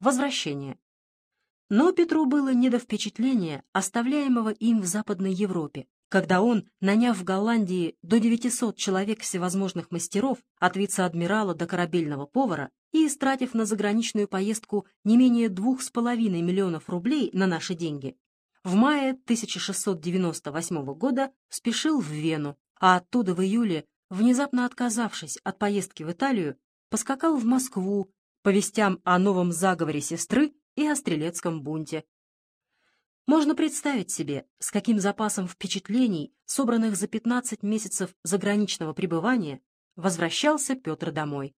Возвращение. Но Петру было не до впечатления, оставляемого им в Западной Европе, когда он, наняв в Голландии до 900 человек всевозможных мастеров, от вице-адмирала до корабельного повара, и истратив на заграничную поездку не менее 2,5 миллионов рублей на наши деньги, в мае 1698 года спешил в Вену, а оттуда в июле, внезапно отказавшись от поездки в Италию, поскакал в Москву по вестям о новом заговоре сестры и о стрелецком бунте. Можно представить себе, с каким запасом впечатлений, собранных за 15 месяцев заграничного пребывания, возвращался Петр домой.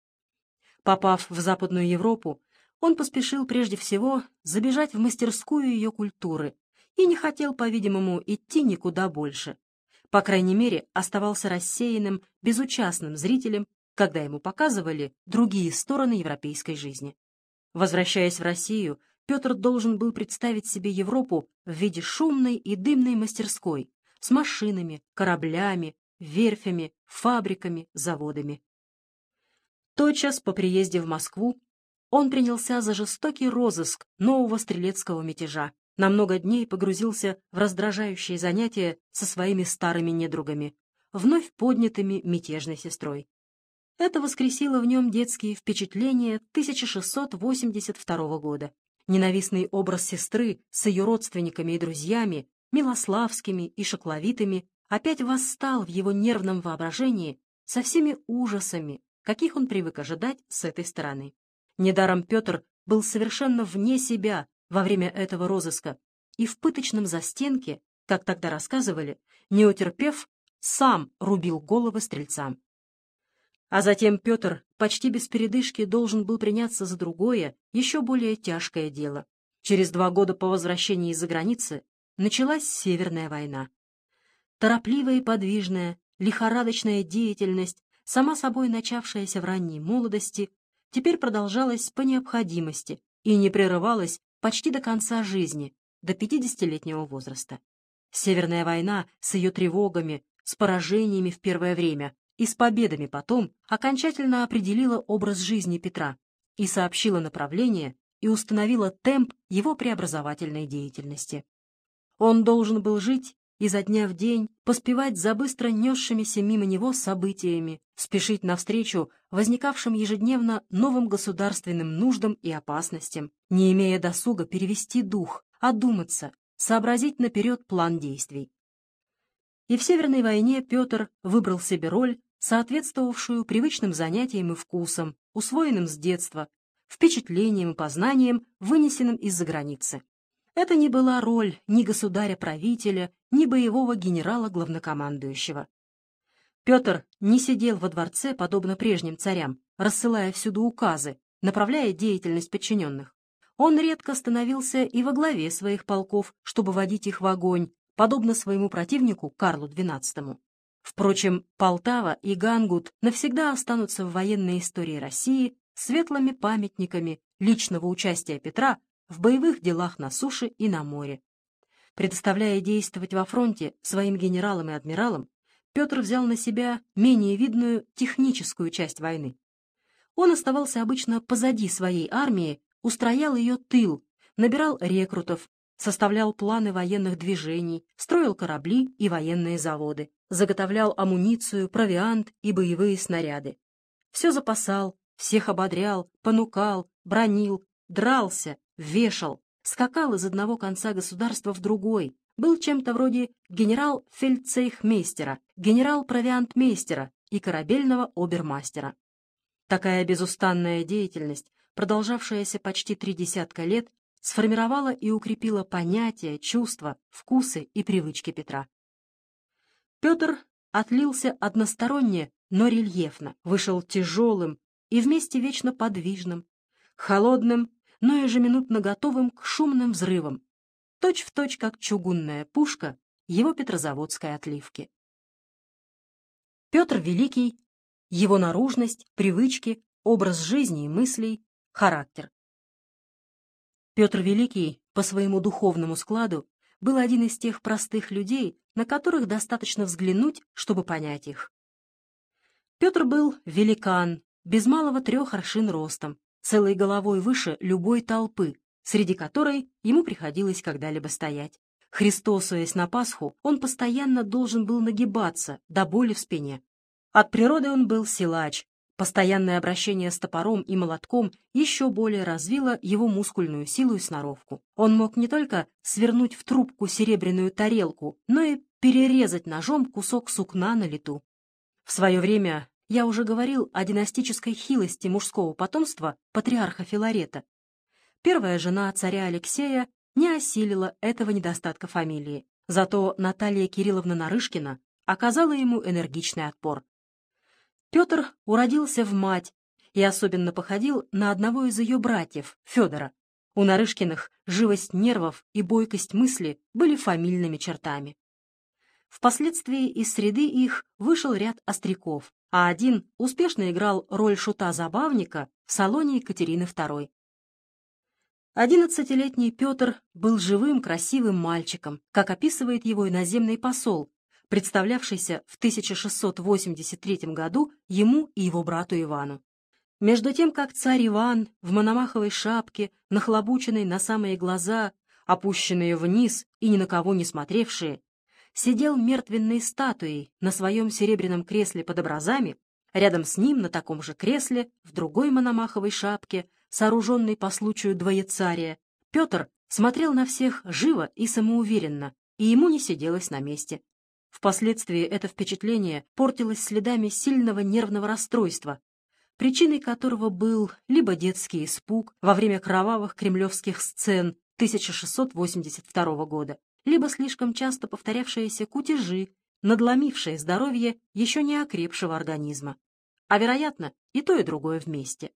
Попав в Западную Европу, он поспешил прежде всего забежать в мастерскую ее культуры и не хотел, по-видимому, идти никуда больше. По крайней мере, оставался рассеянным, безучастным зрителем, когда ему показывали другие стороны европейской жизни. Возвращаясь в Россию, Петр должен был представить себе Европу в виде шумной и дымной мастерской с машинами, кораблями, верфями, фабриками, заводами. Тотчас по приезде в Москву он принялся за жестокий розыск нового стрелецкого мятежа. На много дней погрузился в раздражающие занятия со своими старыми недругами, вновь поднятыми мятежной сестрой. Это воскресило в нем детские впечатления 1682 года. Ненавистный образ сестры с ее родственниками и друзьями, Милославскими и Шокловитыми, опять восстал в его нервном воображении со всеми ужасами, каких он привык ожидать с этой стороны. Недаром Петр был совершенно вне себя во время этого розыска и в пыточном застенке, как тогда рассказывали, не утерпев, сам рубил головы стрельцам. А затем Петр почти без передышки должен был приняться за другое, еще более тяжкое дело. Через два года по возвращении из-за границы началась Северная война. Торопливая и подвижная, лихорадочная деятельность, сама собой начавшаяся в ранней молодости, теперь продолжалась по необходимости и не прерывалась почти до конца жизни, до 50-летнего возраста. Северная война с ее тревогами, с поражениями в первое время, и с победами потом окончательно определила образ жизни Петра и сообщила направление и установила темп его преобразовательной деятельности. Он должен был жить изо дня в день, поспевать за быстро несшимися мимо него событиями, спешить навстречу возникавшим ежедневно новым государственным нуждам и опасностям, не имея досуга перевести дух, одуматься, сообразить наперед план действий. И в Северной войне Петр выбрал себе роль, соответствовавшую привычным занятиям и вкусам, усвоенным с детства, впечатлениям и познаниям, вынесенным из-за границы. Это не была роль ни государя-правителя, ни боевого генерала-главнокомандующего. Петр не сидел во дворце, подобно прежним царям, рассылая всюду указы, направляя деятельность подчиненных. Он редко становился и во главе своих полков, чтобы водить их в огонь, подобно своему противнику Карлу XII. Впрочем, Полтава и Гангут навсегда останутся в военной истории России светлыми памятниками личного участия Петра в боевых делах на суше и на море. Предоставляя действовать во фронте своим генералам и адмиралам, Петр взял на себя менее видную техническую часть войны. Он оставался обычно позади своей армии, устроял ее тыл, набирал рекрутов, составлял планы военных движений, строил корабли и военные заводы заготовлял амуницию, провиант и боевые снаряды. Все запасал, всех ободрял, понукал, бронил, дрался, вешал, скакал из одного конца государства в другой, был чем-то вроде генерал-фельдцейхмейстера, генерал-провиантмейстера и корабельного обермастера. Такая безустанная деятельность, продолжавшаяся почти три десятка лет, сформировала и укрепила понятия, чувства, вкусы и привычки Петра. Петр отлился односторонне, но рельефно, вышел тяжелым и вместе вечно подвижным, холодным, но ежеминутно готовым к шумным взрывам, точь в точь как чугунная пушка его петрозаводской отливки. Петр Великий, его наружность, привычки, образ жизни и мыслей, характер. Петр Великий по своему духовному складу был один из тех простых людей, на которых достаточно взглянуть, чтобы понять их. Петр был великан, без малого трех аршин ростом, целой головой выше любой толпы, среди которой ему приходилось когда-либо стоять. Христосуясь на Пасху, он постоянно должен был нагибаться до боли в спине. От природы он был силач. Постоянное обращение с топором и молотком еще более развило его мускульную силу и сноровку. Он мог не только свернуть в трубку серебряную тарелку, но и перерезать ножом кусок сукна на лету. В свое время я уже говорил о династической хилости мужского потомства патриарха Филарета. Первая жена царя Алексея не осилила этого недостатка фамилии, зато Наталья Кирилловна Нарышкина оказала ему энергичный отпор. Петр уродился в мать и особенно походил на одного из ее братьев, Федора. У Нарышкиных живость нервов и бойкость мысли были фамильными чертами. Впоследствии из среды их вышел ряд остряков, а один успешно играл роль шута-забавника в салоне Екатерины II. Одиннадцатилетний Петр был живым, красивым мальчиком, как описывает его иноземный посол, представлявшийся в 1683 году ему и его брату Ивану. Между тем, как царь Иван в мономаховой шапке, нахлобученной на самые глаза, опущенные вниз и ни на кого не смотревшие, сидел мертвенной статуей на своем серебряном кресле под образами, рядом с ним на таком же кресле, в другой мономаховой шапке, сооруженной по случаю двоецария, Петр смотрел на всех живо и самоуверенно, и ему не сиделось на месте. Впоследствии это впечатление портилось следами сильного нервного расстройства, причиной которого был либо детский испуг во время кровавых кремлевских сцен 1682 года, либо слишком часто повторявшиеся кутежи, надломившие здоровье еще не окрепшего организма. А, вероятно, и то, и другое вместе.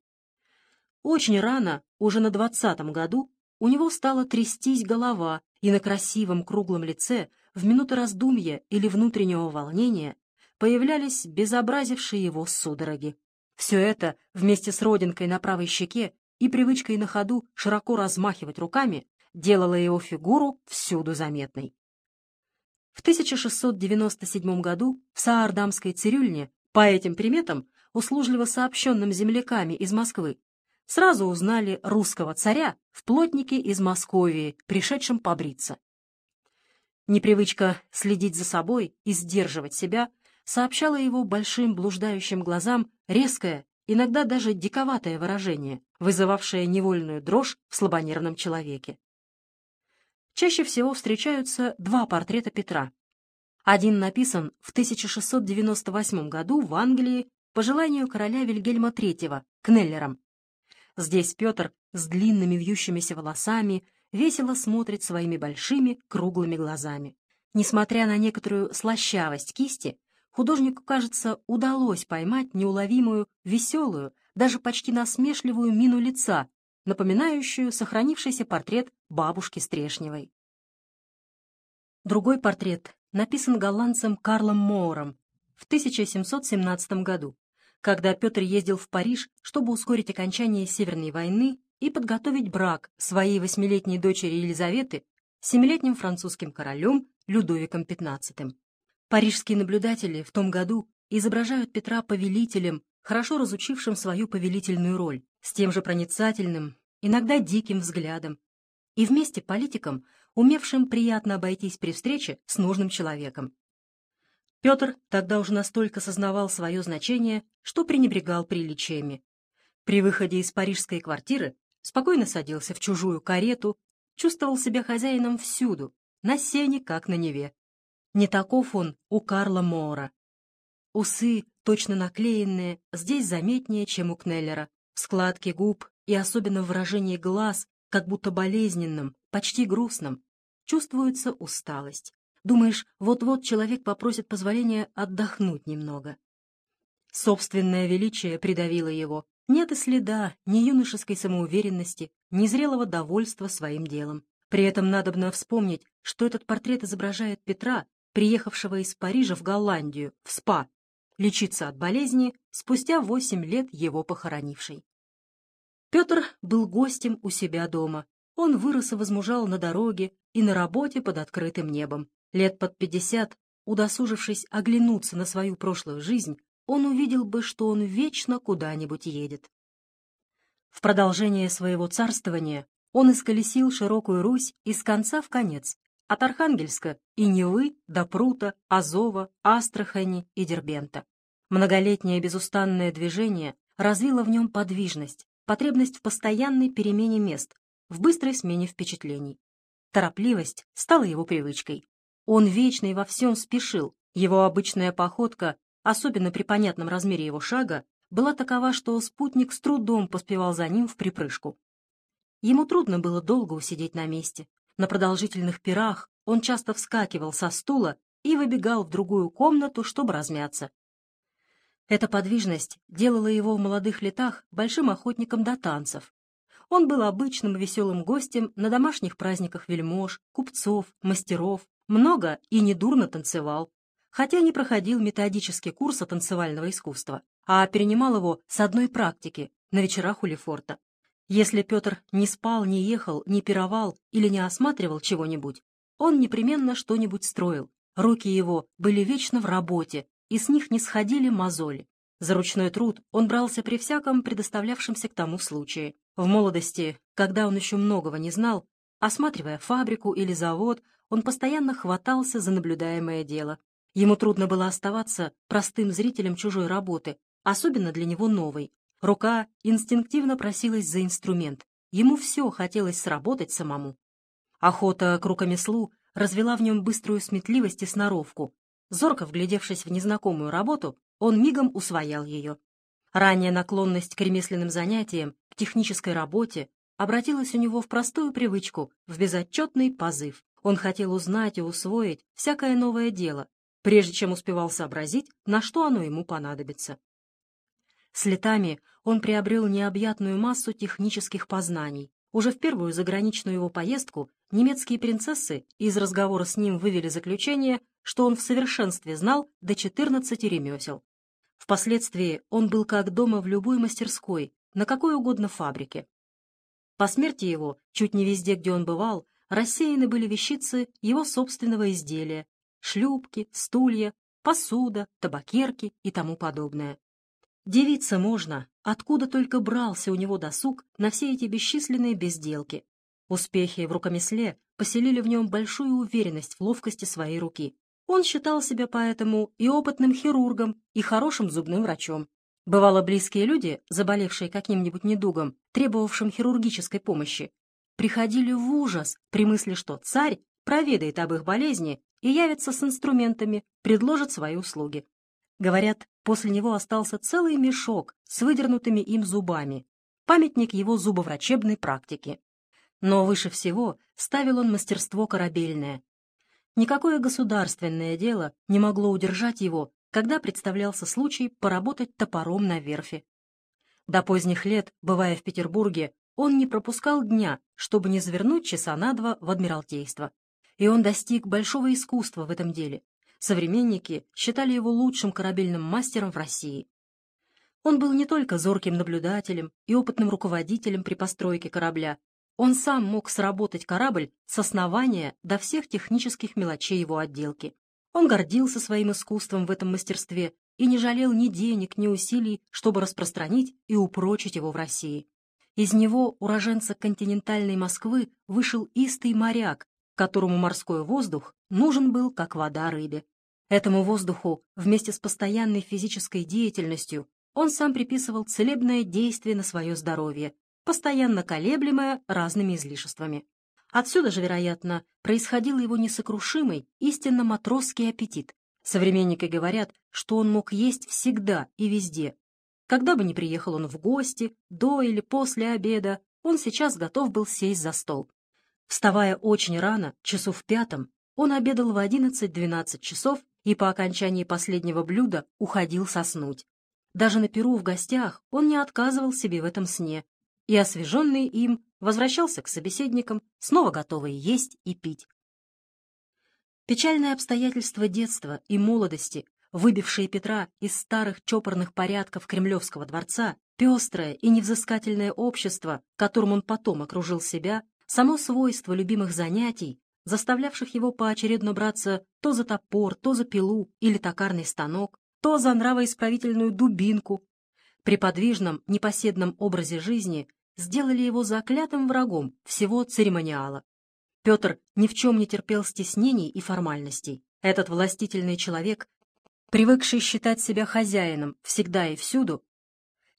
Очень рано, уже на двадцатом году, у него стала трястись голова, и на красивом круглом лице в минуты раздумья или внутреннего волнения появлялись безобразившие его судороги. Все это вместе с родинкой на правой щеке и привычкой на ходу широко размахивать руками делало его фигуру всюду заметной. В 1697 году в Саардамской цирюльне по этим приметам, услужливо сообщенным земляками из Москвы, сразу узнали русского царя в плотнике из Московии, пришедшем побриться. Непривычка следить за собой и сдерживать себя сообщала его большим блуждающим глазам резкое, иногда даже диковатое выражение, вызывавшее невольную дрожь в слабонервном человеке. Чаще всего встречаются два портрета Петра. Один написан в 1698 году в Англии по желанию короля Вильгельма III Кнеллером. Здесь Петр с длинными вьющимися волосами весело смотрит своими большими круглыми глазами. Несмотря на некоторую слащавость кисти, художнику, кажется, удалось поймать неуловимую, веселую, даже почти насмешливую мину лица, напоминающую сохранившийся портрет бабушки Стрешневой. Другой портрет написан голландцем Карлом Моором в 1717 году когда Петр ездил в Париж, чтобы ускорить окончание Северной войны и подготовить брак своей восьмилетней дочери Елизаветы с семилетним французским королем Людовиком XV. Парижские наблюдатели в том году изображают Петра повелителем, хорошо разучившим свою повелительную роль, с тем же проницательным, иногда диким взглядом, и вместе политиком, умевшим приятно обойтись при встрече с нужным человеком. Петр тогда уже настолько сознавал свое значение, что пренебрегал приличиями. При выходе из парижской квартиры спокойно садился в чужую карету, чувствовал себя хозяином всюду, на сене, как на Неве. Не таков он у Карла Моора. Усы, точно наклеенные, здесь заметнее, чем у Кнеллера. Складки губ и особенно в выражении глаз, как будто болезненным, почти грустным, чувствуется усталость. Думаешь, вот-вот человек попросит позволения отдохнуть немного. Собственное величие придавило его. Нет и следа ни юношеской самоуверенности, ни зрелого довольства своим делом. При этом надобно вспомнить, что этот портрет изображает Петра, приехавшего из Парижа в Голландию, в СПА, лечиться от болезни, спустя восемь лет его похоронившей. Петр был гостем у себя дома. Он вырос и возмужал на дороге и на работе под открытым небом. Лет под пятьдесят, удосужившись оглянуться на свою прошлую жизнь, он увидел бы, что он вечно куда-нибудь едет. В продолжение своего царствования он исколесил широкую Русь из конца в конец, от Архангельска и Невы до Прута, Азова, Астрахани и Дербента. Многолетнее безустанное движение развило в нем подвижность, потребность в постоянной перемене мест, в быстрой смене впечатлений. Торопливость стала его привычкой. Он вечно и во всем спешил, его обычная походка, особенно при понятном размере его шага, была такова, что спутник с трудом поспевал за ним в припрыжку. Ему трудно было долго усидеть на месте. На продолжительных пирах он часто вскакивал со стула и выбегал в другую комнату, чтобы размяться. Эта подвижность делала его в молодых летах большим охотником до танцев. Он был обычным веселым гостем на домашних праздниках вельмож, купцов, мастеров, много и недурно танцевал, хотя не проходил методический курса танцевального искусства, а перенимал его с одной практики на вечерах у Лефорта. Если Петр не спал, не ехал, не пировал или не осматривал чего-нибудь, он непременно что-нибудь строил. Руки его были вечно в работе, и с них не сходили мозоли. За ручной труд он брался при всяком предоставлявшемся к тому случае. В молодости, когда он еще многого не знал, осматривая фабрику или завод, он постоянно хватался за наблюдаемое дело. Ему трудно было оставаться простым зрителем чужой работы, особенно для него новой. Рука инстинктивно просилась за инструмент. Ему все хотелось сработать самому. Охота к рукомеслу развела в нем быструю сметливость и сноровку, Зорко вглядевшись в незнакомую работу, он мигом усвоял ее. Ранняя наклонность к ремесленным занятиям, к технической работе обратилась у него в простую привычку, в безотчетный позыв. Он хотел узнать и усвоить всякое новое дело, прежде чем успевал сообразить, на что оно ему понадобится. С летами он приобрел необъятную массу технических познаний. Уже в первую заграничную его поездку немецкие принцессы из разговора с ним вывели заключение, что он в совершенстве знал до 14 ремесел. Впоследствии он был как дома в любой мастерской, на какой угодно фабрике. По смерти его, чуть не везде, где он бывал, рассеяны были вещицы его собственного изделия, шлюпки, стулья, посуда, табакерки и тому подобное. Девиться можно, откуда только брался у него досуг на все эти бесчисленные безделки. Успехи в рукомесле поселили в нем большую уверенность в ловкости своей руки. Он считал себя поэтому и опытным хирургом, и хорошим зубным врачом. Бывало, близкие люди, заболевшие каким-нибудь недугом, требовавшим хирургической помощи, приходили в ужас при мысли, что царь проведает об их болезни и явится с инструментами, предложит свои услуги. Говорят, после него остался целый мешок с выдернутыми им зубами, памятник его зубоврачебной практики. Но выше всего ставил он мастерство корабельное, Никакое государственное дело не могло удержать его, когда представлялся случай поработать топором на верфи. До поздних лет, бывая в Петербурге, он не пропускал дня, чтобы не завернуть часа на два в Адмиралтейство. И он достиг большого искусства в этом деле. Современники считали его лучшим корабельным мастером в России. Он был не только зорким наблюдателем и опытным руководителем при постройке корабля, он сам мог сработать корабль с основания до всех технических мелочей его отделки. Он гордился своим искусством в этом мастерстве и не жалел ни денег, ни усилий, чтобы распространить и упрочить его в России. Из него, уроженца континентальной Москвы, вышел истый моряк, которому морской воздух нужен был, как вода рыбе. Этому воздуху, вместе с постоянной физической деятельностью, он сам приписывал целебное действие на свое здоровье, постоянно колеблемое разными излишествами. Отсюда же, вероятно, происходил его несокрушимый, истинно матросский аппетит. Современники говорят, что он мог есть всегда и везде. Когда бы ни приехал он в гости, до или после обеда, он сейчас готов был сесть за стол. Вставая очень рано, часу в пятом, он обедал в 11-12 часов и по окончании последнего блюда уходил соснуть. Даже на перу в гостях он не отказывал себе в этом сне, и, освеженный им, возвращался к собеседникам, снова готовый есть и пить. Печальные обстоятельства детства и молодости, выбившие Петра из старых чопорных порядков Кремлевского дворца, пестрое и невзыскательное общество, которым он потом окружил себя, само свойство любимых занятий, заставлявших его поочередно браться то за топор, то за пилу или токарный станок, то за нравоисправительную дубинку, при подвижном, непоседном образе жизни сделали его заклятым врагом всего церемониала. Петр ни в чем не терпел стеснений и формальностей. Этот властительный человек, привыкший считать себя хозяином всегда и всюду,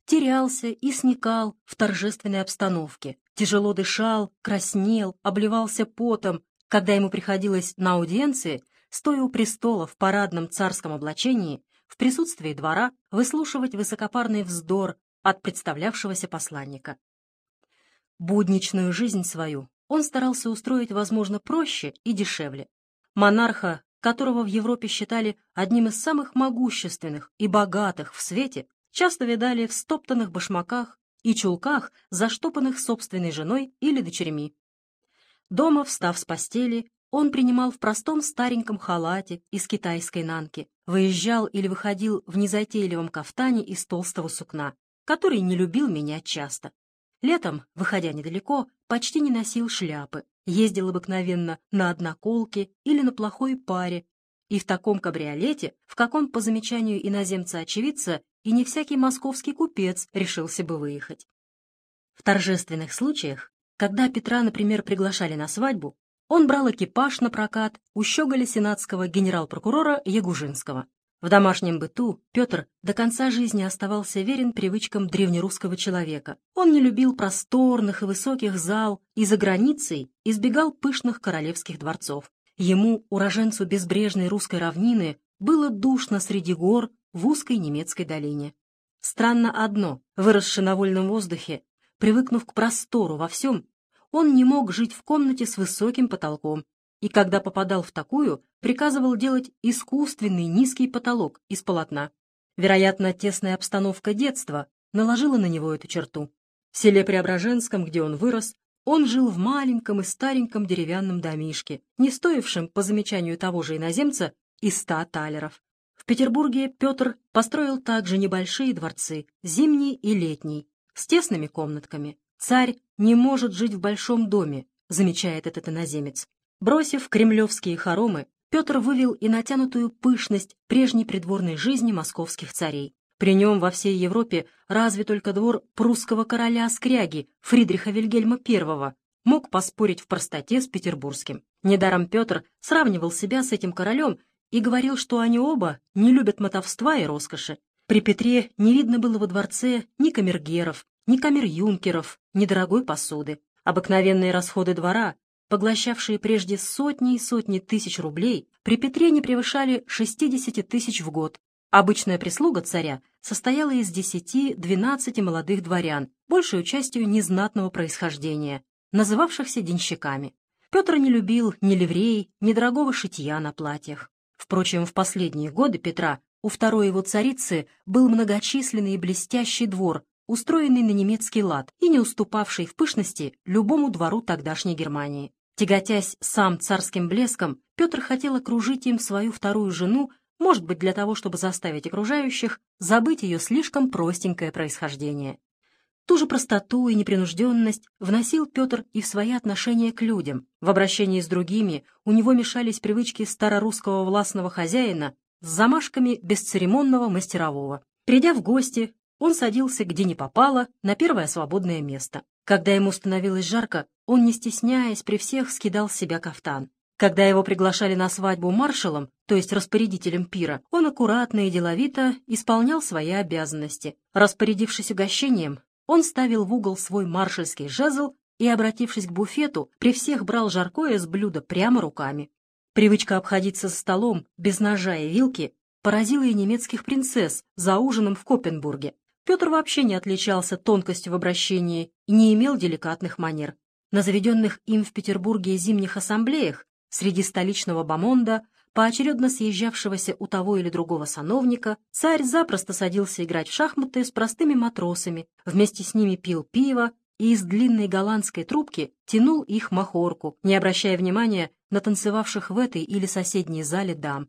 терялся и сникал в торжественной обстановке, тяжело дышал, краснел, обливался потом, когда ему приходилось на аудиенции, стоя у престола в парадном царском облачении, в присутствии двора, выслушивать высокопарный вздор от представлявшегося посланника. Будничную жизнь свою он старался устроить, возможно, проще и дешевле. Монарха, которого в Европе считали одним из самых могущественных и богатых в свете, часто видали в стоптанных башмаках и чулках, заштопанных собственной женой или дочерьми. Дома, встав с постели, он принимал в простом стареньком халате из китайской нанки, выезжал или выходил в незатейливом кафтане из толстого сукна, который не любил меня часто. Летом, выходя недалеко, почти не носил шляпы, ездил обыкновенно на одноколке или на плохой паре, и в таком кабриолете, в каком, по замечанию иноземца-очевидца, и не всякий московский купец решился бы выехать. В торжественных случаях, когда Петра, например, приглашали на свадьбу, он брал экипаж на прокат у щеголя сенатского генерал-прокурора Ягужинского. В домашнем быту Петр до конца жизни оставался верен привычкам древнерусского человека. Он не любил просторных и высоких зал и за границей избегал пышных королевских дворцов. Ему, уроженцу безбрежной русской равнины, было душно среди гор в узкой немецкой долине. Странно одно, выросший на вольном воздухе, привыкнув к простору во всем, он не мог жить в комнате с высоким потолком, и когда попадал в такую, приказывал делать искусственный низкий потолок из полотна. Вероятно, тесная обстановка детства наложила на него эту черту. В селе Преображенском, где он вырос, он жил в маленьком и стареньком деревянном домишке, не стоившем, по замечанию того же иноземца, и ста талеров. В Петербурге Петр построил также небольшие дворцы, зимний и летний, с тесными комнатками. Царь не может жить в большом доме, замечает этот иноземец. Бросив кремлевские хоромы, Петр вывел и натянутую пышность прежней придворной жизни московских царей. При нем во всей Европе разве только двор прусского короля Скряги Фридриха Вильгельма I мог поспорить в простоте с петербургским. Недаром Петр сравнивал себя с этим королем и говорил, что они оба не любят мотовства и роскоши. При Петре не видно было во дворце ни камергеров, ни камер-юнкеров, ни дорогой посуды. Обыкновенные расходы двора поглощавшие прежде сотни и сотни тысяч рублей, при Петре не превышали 60 тысяч в год. Обычная прислуга царя состояла из 10-12 молодых дворян, большей частью незнатного происхождения, называвшихся денщиками. Петр не любил ни ливреи, ни дорогого шитья на платьях. Впрочем, в последние годы Петра у второй его царицы был многочисленный и блестящий двор, устроенный на немецкий лад и не уступавший в пышности любому двору тогдашней Германии. Тяготясь сам царским блеском, Петр хотел окружить им свою вторую жену, может быть, для того, чтобы заставить окружающих забыть ее слишком простенькое происхождение. Ту же простоту и непринужденность вносил Петр и в свои отношения к людям. В обращении с другими у него мешались привычки старорусского властного хозяина с замашками бесцеремонного мастерового. Придя в гости, он садился где ни попало на первое свободное место. Когда ему становилось жарко, он, не стесняясь, при всех скидал с себя кафтан. Когда его приглашали на свадьбу маршалом, то есть распорядителем пира, он аккуратно и деловито исполнял свои обязанности. Распорядившись угощением, он ставил в угол свой маршальский жезл и, обратившись к буфету, при всех брал жаркое с блюда прямо руками. Привычка обходиться за столом без ножа и вилки поразила и немецких принцесс за ужином в Копенбурге. Петр вообще не отличался тонкостью в обращении и не имел деликатных манер. На заведенных им в Петербурге зимних ассамблеях среди столичного бомонда, поочередно съезжавшегося у того или другого сановника, царь запросто садился играть в шахматы с простыми матросами, вместе с ними пил пиво и из длинной голландской трубки тянул их махорку, не обращая внимания на танцевавших в этой или соседней зале дам.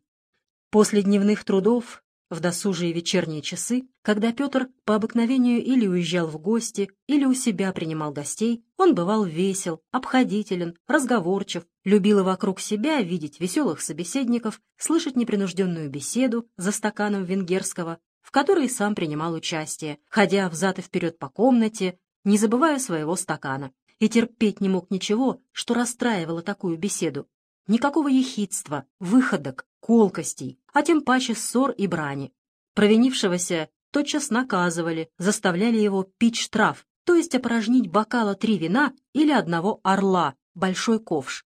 После дневных трудов в досужие вечерние часы, когда Петр по обыкновению или уезжал в гости, или у себя принимал гостей, он бывал весел, обходителен, разговорчив, любил и вокруг себя видеть веселых собеседников, слышать непринужденную беседу за стаканом венгерского, в которой сам принимал участие, ходя взад и вперед по комнате, не забывая своего стакана, и терпеть не мог ничего, что расстраивало такую беседу. Никакого ехидства, выходок, колкостей, а тем паче ссор и брани. Провинившегося тотчас наказывали, заставляли его пить штраф, то есть опорожнить бокала три вина или одного орла, большой ковш,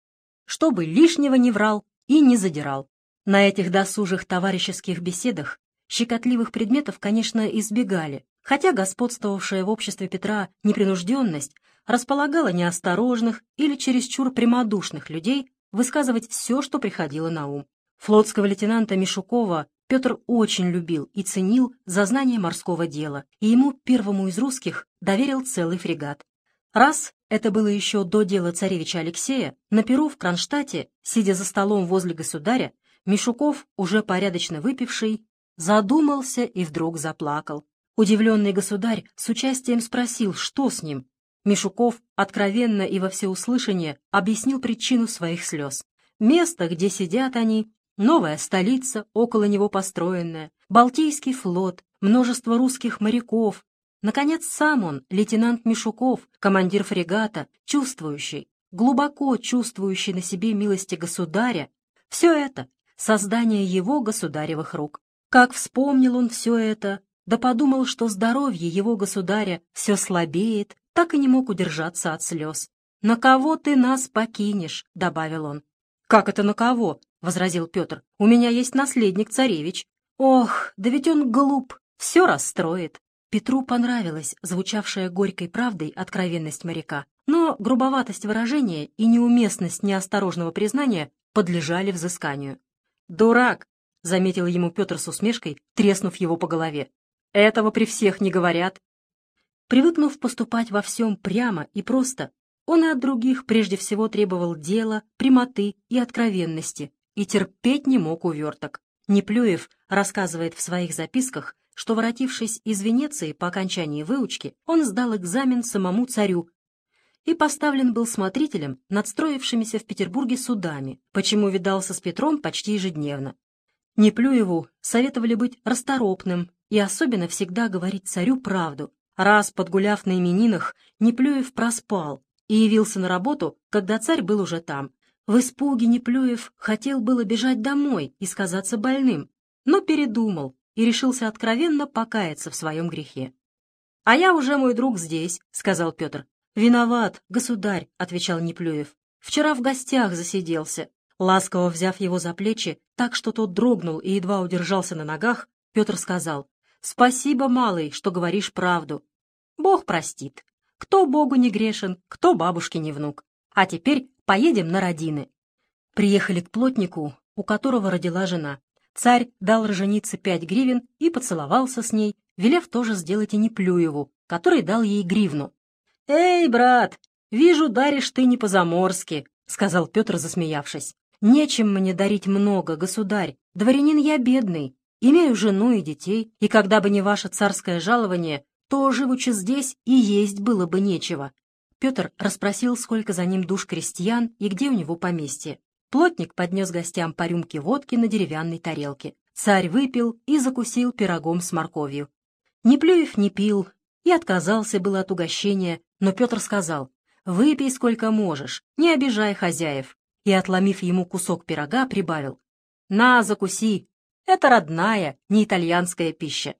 чтобы лишнего не врал и не задирал. На этих досужих товарищеских беседах щекотливых предметов, конечно, избегали, хотя господствовавшая в обществе Петра непринужденность располагала неосторожных или чересчур прямодушных людей высказывать все, что приходило на ум. Флотского лейтенанта Мишукова Петр очень любил и ценил за знание морского дела, и ему, первому из русских, доверил целый фрегат. Раз, это было еще до дела царевича Алексея, на Перу в Кронштадте, сидя за столом возле государя, Мишуков, уже порядочно выпивший, задумался и вдруг заплакал. Удивленный государь с участием спросил, что с ним. Мишуков откровенно и во всеуслышание объяснил причину своих слез. Место, где сидят они, новая столица, около него построенная, Балтийский флот, множество русских моряков. Наконец, сам он, лейтенант Мишуков, командир фрегата, чувствующий, глубоко чувствующий на себе милости государя, все это — создание его государевых рук. Как вспомнил он все это, да подумал, что здоровье его государя все слабеет, так и не мог удержаться от слез. «На кого ты нас покинешь?» — добавил он. «Как это на кого?» — возразил Петр. «У меня есть наследник царевич». «Ох, да ведь он глуп, все расстроит». Петру понравилась звучавшая горькой правдой откровенность моряка, но грубоватость выражения и неуместность неосторожного признания подлежали взысканию. «Дурак!» — заметил ему Петр с усмешкой, треснув его по голове. «Этого при всех не говорят». Привыкнув поступать во всем прямо и просто, он и от других прежде всего требовал дела, прямоты и откровенности, и терпеть не мог уверток. Неплюев рассказывает в своих записках, что, воротившись из Венеции по окончании выучки, он сдал экзамен самому царю и поставлен был смотрителем над строившимися в Петербурге судами, почему видался с Петром почти ежедневно. Неплюеву советовали быть расторопным и особенно всегда говорить царю правду. Раз, подгуляв на именинах, Неплюев проспал и явился на работу, когда царь был уже там. В испуге Неплюев хотел было бежать домой и сказаться больным, но передумал и решился откровенно покаяться в своем грехе. «А я уже, мой друг, здесь», — сказал Петр. «Виноват, государь», — отвечал Неплюев. «Вчера в гостях засиделся». Ласково взяв его за плечи, так что тот дрогнул и едва удержался на ногах, Петр сказал, «Спасибо, малый, что говоришь правду. Бог простит. Кто Богу не грешен, кто бабушке не внук. А теперь поедем на родины. Приехали к плотнику, у которого родила жена. Царь дал роженице пять гривен и поцеловался с ней, велев тоже сделать и Неплюеву, который дал ей гривну. «Эй, брат, вижу, даришь ты не по-заморски», — сказал Петр, засмеявшись. «Нечем мне дарить много, государь. Дворянин я бедный, имею жену и детей, и когда бы не ваше царское жалование, то, живучи здесь, и есть было бы нечего. Петр расспросил, сколько за ним душ крестьян и где у него поместье. Плотник поднес гостям по рюмке водки на деревянной тарелке. Царь выпил и закусил пирогом с морковью. Неплюев не пил и отказался было от угощения, но Петр сказал, «Выпей сколько можешь, не обижай хозяев», и, отломив ему кусок пирога, прибавил, «На, закуси, это родная, не итальянская пища».